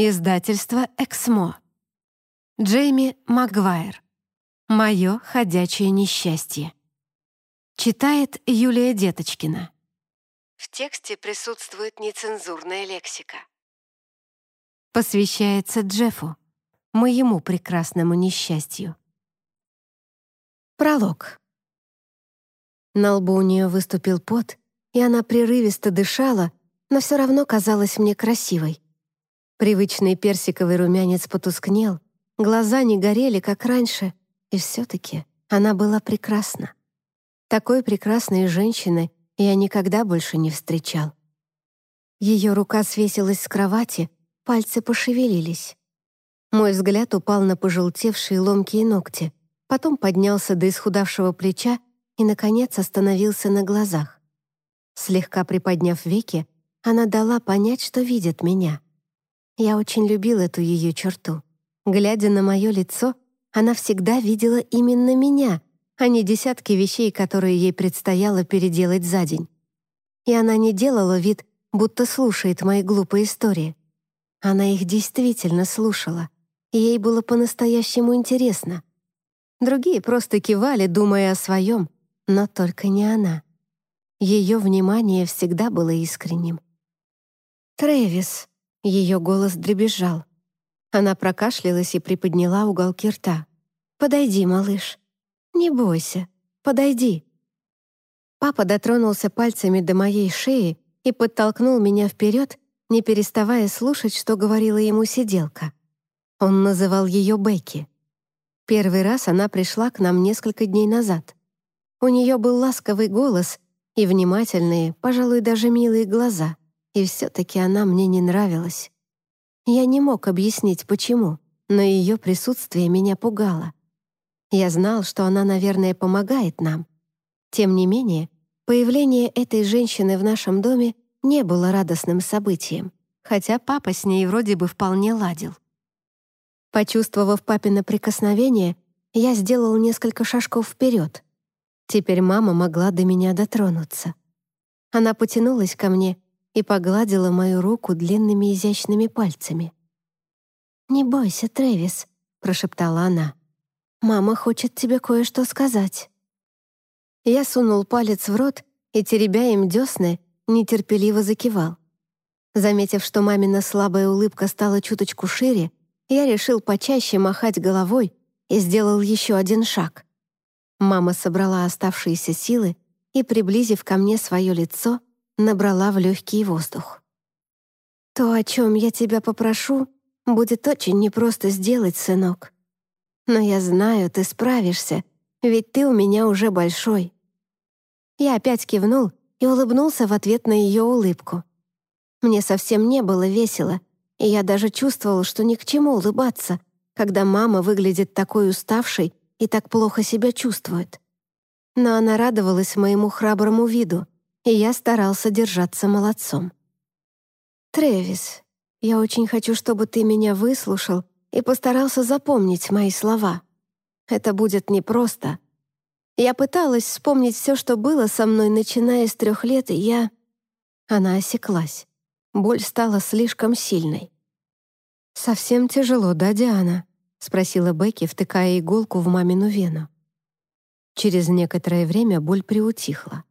Издательство «Эксмо». Джейми Магуайр. «Мое ходячее несчастье». Читает Юлия Деточкина. В тексте присутствует нецензурная лексика. Посвящается Джеффу, моему прекрасному несчастью. Пролог. На лбу у нее выступил пот, и она прерывисто дышала, но все равно казалась мне красивой. Привычный персиковый румянец потускнел, глаза не горели, как раньше, и все-таки она была прекрасна. Такой прекрасной женщины я никогда больше не встречал. Ее рука свесилась с кровати, пальцы пошевелились. Мой взгляд упал на пожелтевшие ломкие ногти, потом поднялся до исхудавшего плеча и, наконец, остановился на глазах. Слегка приподняв веки, она дала понять, что видит меня — я очень любил эту ее черту. Глядя на мое лицо, она всегда видела именно меня, а не десятки вещей, которые ей предстояло переделать за день. И она не делала вид, будто слушает мои глупые истории. Она их действительно слушала, ей было по-настоящему интересно. Другие просто кивали, думая о своем, но только не она. Ее внимание всегда было искренним. «Трэвис», ее голос дребезжал. Она прокашлялась и приподняла уголки рта. «Подойди, малыш. Не бойся. Подойди». Папа дотронулся пальцами до моей шеи и подтолкнул меня вперед, не переставая слушать, что говорила ему сиделка. Он называл ее Бекки. Первый раз она пришла к нам несколько дней назад. У нее был ласковый голос и внимательные, пожалуй, даже милые глаза — и все-таки она мне не нравилась. Я не мог объяснить, почему, но ее присутствие меня пугало. Я знал, что она, наверное, помогает нам. Тем не менее, появление этой женщины в нашем доме не было радостным событием, хотя папа с ней вроде бы вполне ладил. Почувствовав папино прикосновение, я сделал несколько шажков вперед. Теперь мама могла до меня дотронуться. Она потянулась ко мне и погладила мою руку длинными изящными пальцами. «Не бойся, Трэвис», — прошептала она. «Мама хочет тебе кое-что сказать». Я сунул палец в рот и, теребя им десны, нетерпеливо закивал. Заметив, что мамина слабая улыбка стала чуточку шире, я решил почаще махать головой и сделал еще один шаг. Мама собрала оставшиеся силы и, приблизив ко мне свое лицо, набрала в легкий воздух. «То, о чем я тебя попрошу, будет очень непросто сделать, сынок. Но я знаю, ты справишься, ведь ты у меня уже большой». Я опять кивнул и улыбнулся в ответ на ее улыбку. Мне совсем не было весело, и я даже чувствовал, что ни к чему улыбаться, когда мама выглядит такой уставшей и так плохо себя чувствует. Но она радовалась моему храброму виду — и я старался держаться молодцом. «Трэвис, я очень хочу, чтобы ты меня выслушал и постарался запомнить мои слова. Это будет непросто. Я пыталась вспомнить все, что было со мной, начиная с трех лет, и я...» Она осеклась. Боль стала слишком сильной. «Совсем тяжело, да, Диана?» — спросила Бекки, втыкая иголку в мамину вену. Через некоторое время боль приутихла.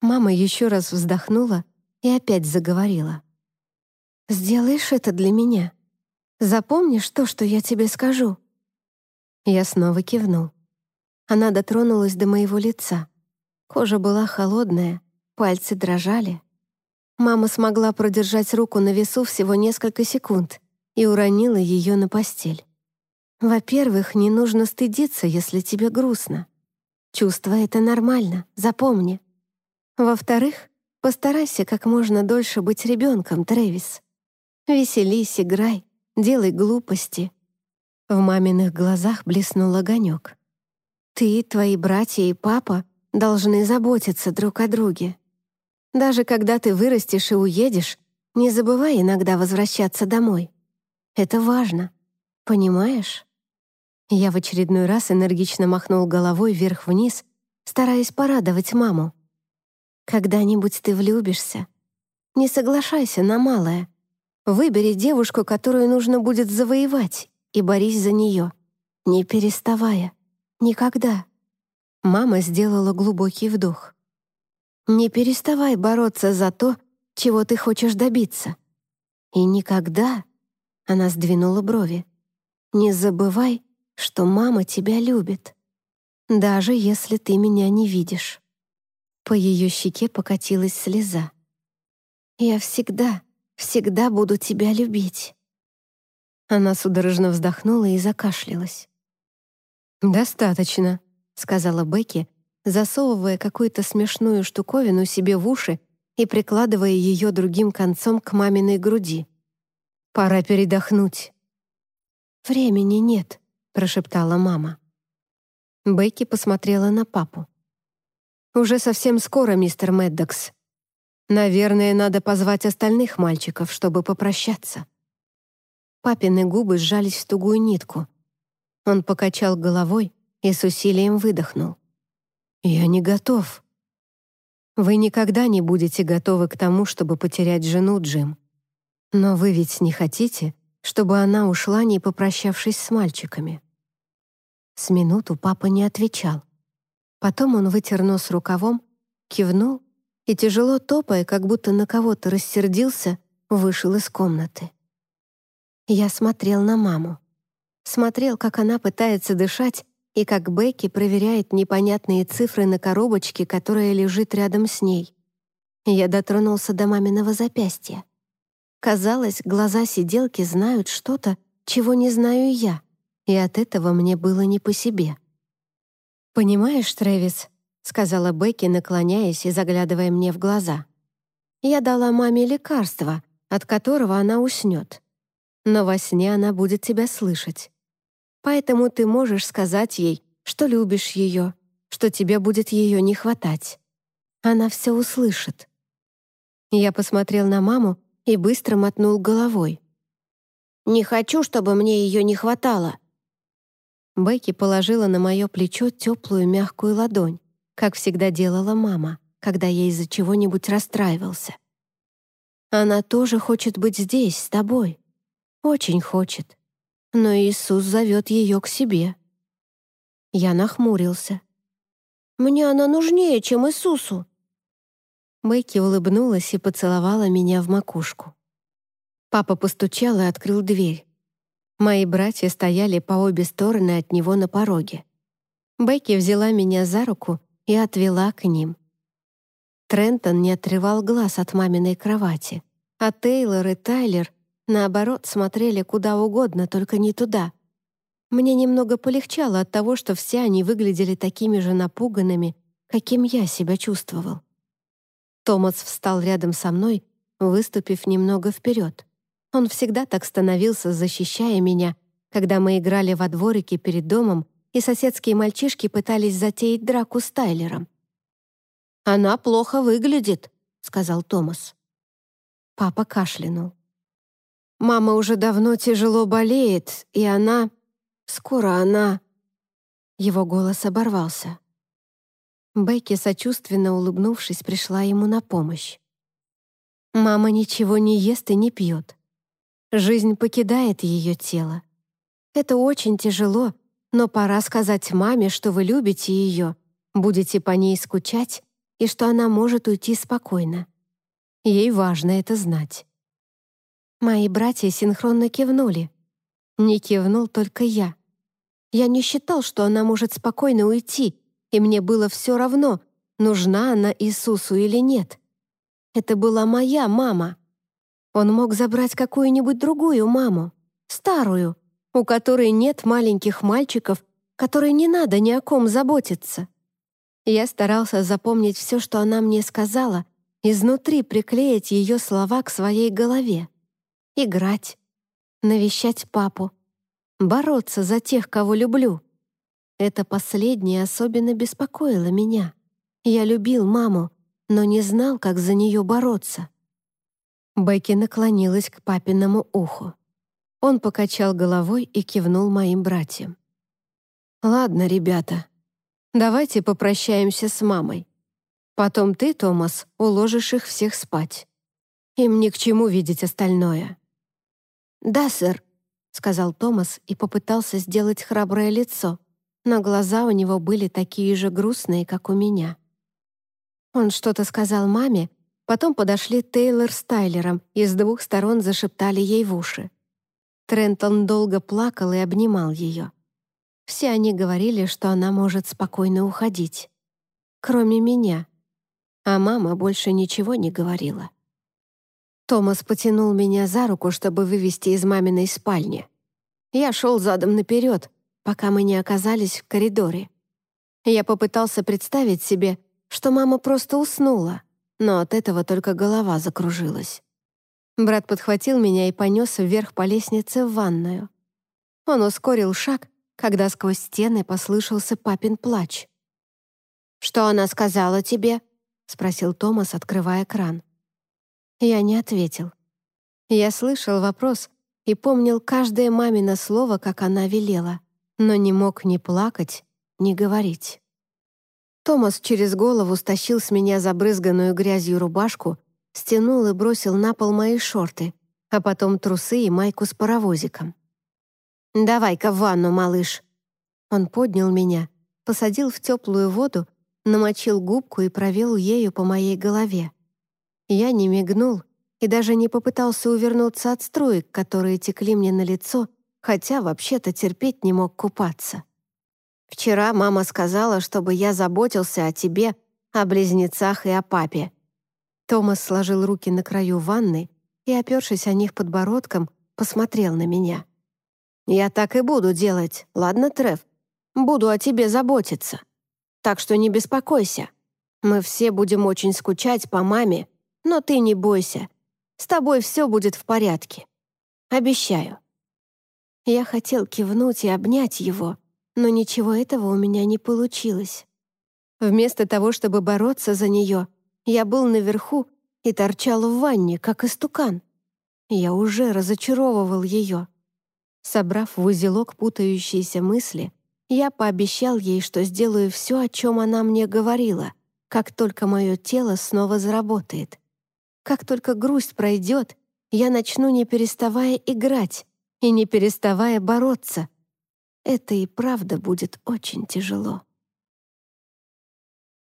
Мама еще раз вздохнула и опять заговорила. «Сделаешь это для меня? Запомнишь то, что я тебе скажу?» Я снова кивнул. Она дотронулась до моего лица. Кожа была холодная, пальцы дрожали. Мама смогла продержать руку на весу всего несколько секунд и уронила ее на постель. Во-первых, не нужно стыдиться, если тебе грустно. Чувство — это нормально, запомни. Во-вторых, постарайся как можно дольше быть ребенком, Трэвис. Веселись, играй, делай глупости. В маминых глазах блеснул огонек. Ты, твои братья и папа должны заботиться друг о друге. Даже когда ты вырастешь и уедешь, не забывай иногда возвращаться домой. Это важно. Понимаешь? Я в очередной раз энергично махнул головой вверх-вниз, стараясь порадовать маму. Когда-нибудь ты влюбишься. Не соглашайся на малое. Выбери девушку, которую нужно будет завоевать, и борись за нее, не переставая. Никогда. Мама сделала глубокий вдох. Не переставай бороться за то, чего ты хочешь добиться. И никогда, она сдвинула брови, не забывай, что мама тебя любит, даже если ты меня не видишь. По ее щеке покатилась слеза. «Я всегда, всегда буду тебя любить». Она судорожно вздохнула и закашлялась. «Достаточно», — сказала Бекки, засовывая какую-то смешную штуковину себе в уши и прикладывая ее другим концом к маминой груди. «Пора передохнуть». «Времени нет», — прошептала мама. Бекки посмотрела на папу. «Уже совсем скоро, мистер Меддокс. Наверное, надо позвать остальных мальчиков, чтобы попрощаться». Папины губы сжались в тугую нитку. Он покачал головой и с усилием выдохнул. «Я не готов». «Вы никогда не будете готовы к тому, чтобы потерять жену, Джим. Но вы ведь не хотите, чтобы она ушла, не попрощавшись с мальчиками?» С минуту папа не отвечал. Потом он вытер нос рукавом, кивнул и, тяжело топая, как будто на кого-то рассердился, вышел из комнаты. Я смотрел на маму. Смотрел, как она пытается дышать, и как Бекки проверяет непонятные цифры на коробочке, которая лежит рядом с ней. Я дотронулся до маминого запястья. Казалось, глаза сиделки знают что-то, чего не знаю я и от этого мне было не по себе. «Понимаешь, Трэвис», — сказала Бекки, наклоняясь и заглядывая мне в глаза, «я дала маме лекарство, от которого она уснет. Но во сне она будет тебя слышать. Поэтому ты можешь сказать ей, что любишь ее, что тебе будет ее не хватать. Она все услышит». Я посмотрел на маму и быстро мотнул головой. «Не хочу, чтобы мне ее не хватало», Бекки положила на мое плечо теплую мягкую ладонь, как всегда делала мама, когда я из-за чего-нибудь расстраивался. «Она тоже хочет быть здесь, с тобой. Очень хочет. Но Иисус зовет ее к себе». Я нахмурился. «Мне она нужнее, чем Иисусу». Бекки улыбнулась и поцеловала меня в макушку. Папа постучал и открыл дверь. Мои братья стояли по обе стороны от него на пороге. Бекки взяла меня за руку и отвела к ним. Трентон не отрывал глаз от маминой кровати, а Тейлор и Тайлер, наоборот, смотрели куда угодно, только не туда. Мне немного полегчало от того, что все они выглядели такими же напуганными, каким я себя чувствовал. Томас встал рядом со мной, выступив немного вперед. Он всегда так становился, защищая меня, когда мы играли во дворике перед домом, и соседские мальчишки пытались затеять драку с Тайлером. «Она плохо выглядит», — сказал Томас. Папа кашлянул. «Мама уже давно тяжело болеет, и она... Скоро она...» Его голос оборвался. Бекки, сочувственно улыбнувшись, пришла ему на помощь. «Мама ничего не ест и не пьет. Жизнь покидает ее тело. Это очень тяжело, но пора сказать маме, что вы любите ее, будете по ней скучать и что она может уйти спокойно. Ей важно это знать. Мои братья синхронно кивнули. Не кивнул только я. Я не считал, что она может спокойно уйти, и мне было все равно, нужна она Иисусу или нет. Это была моя мама. Он мог забрать какую-нибудь другую маму, старую, у которой нет маленьких мальчиков, которой не надо ни о ком заботиться. Я старался запомнить все, что она мне сказала, изнутри приклеить ее слова к своей голове. Играть, навещать папу, бороться за тех, кого люблю. Это последнее особенно беспокоило меня. Я любил маму, но не знал, как за нее бороться. Бекки наклонилась к папиному уху. Он покачал головой и кивнул моим братьям. «Ладно, ребята, давайте попрощаемся с мамой. Потом ты, Томас, уложишь их всех спать. Им ни к чему видеть остальное. «Да, сэр», — сказал Томас и попытался сделать храброе лицо, но глаза у него были такие же грустные, как у меня. Он что-то сказал маме, потом подошли Тейлор с Тайлером и с двух сторон зашептали ей в уши. Трентон долго плакал и обнимал ее. Все они говорили, что она может спокойно уходить. Кроме меня. А мама больше ничего не говорила. Томас потянул меня за руку, чтобы вывести из маминой спальни. Я шел задом наперед, пока мы не оказались в коридоре. Я попытался представить себе, что мама просто уснула, но от этого только голова закружилась. Брат подхватил меня и понес вверх по лестнице в ванную. Он ускорил шаг, когда сквозь стены послышался папин плач. «Что она сказала тебе?» — спросил Томас, открывая кран. Я не ответил. Я слышал вопрос и помнил каждое мамино слово, как она велела, но не мог ни плакать, ни говорить. Томас через голову стащил с меня забрызганную грязью рубашку, стянул и бросил на пол мои шорты, а потом трусы и майку с паровозиком. «Давай-ка в ванну, малыш». Он поднял меня, посадил в теплую воду, намочил губку и провел ею по моей голове. Я не мигнул и даже не попытался увернуться от струек, которые текли мне на лицо, хотя вообще-то терпеть не мог купаться. «Вчера мама сказала, чтобы я заботился о тебе, о близнецах и о папе». Томас сложил руки на краю ванны и, опершись о них подбородком, посмотрел на меня. «Я так и буду делать, ладно, Трев? Буду о тебе заботиться. Так что не беспокойся. Мы все будем очень скучать по маме, но ты не бойся. С тобой все будет в порядке. Обещаю». Я хотел кивнуть и обнять его, но ничего этого у меня не получилось. Вместо того, чтобы бороться за нее, я был наверху и торчал в ванне, как истукан. Я уже разочаровывал ее. Собрав в узелок путающиеся мысли, я пообещал ей, что сделаю все, о чем она мне говорила, как только мое тело снова заработает. Как только грусть пройдет, я начну не переставая играть и не переставая бороться. Это и правда будет очень тяжело.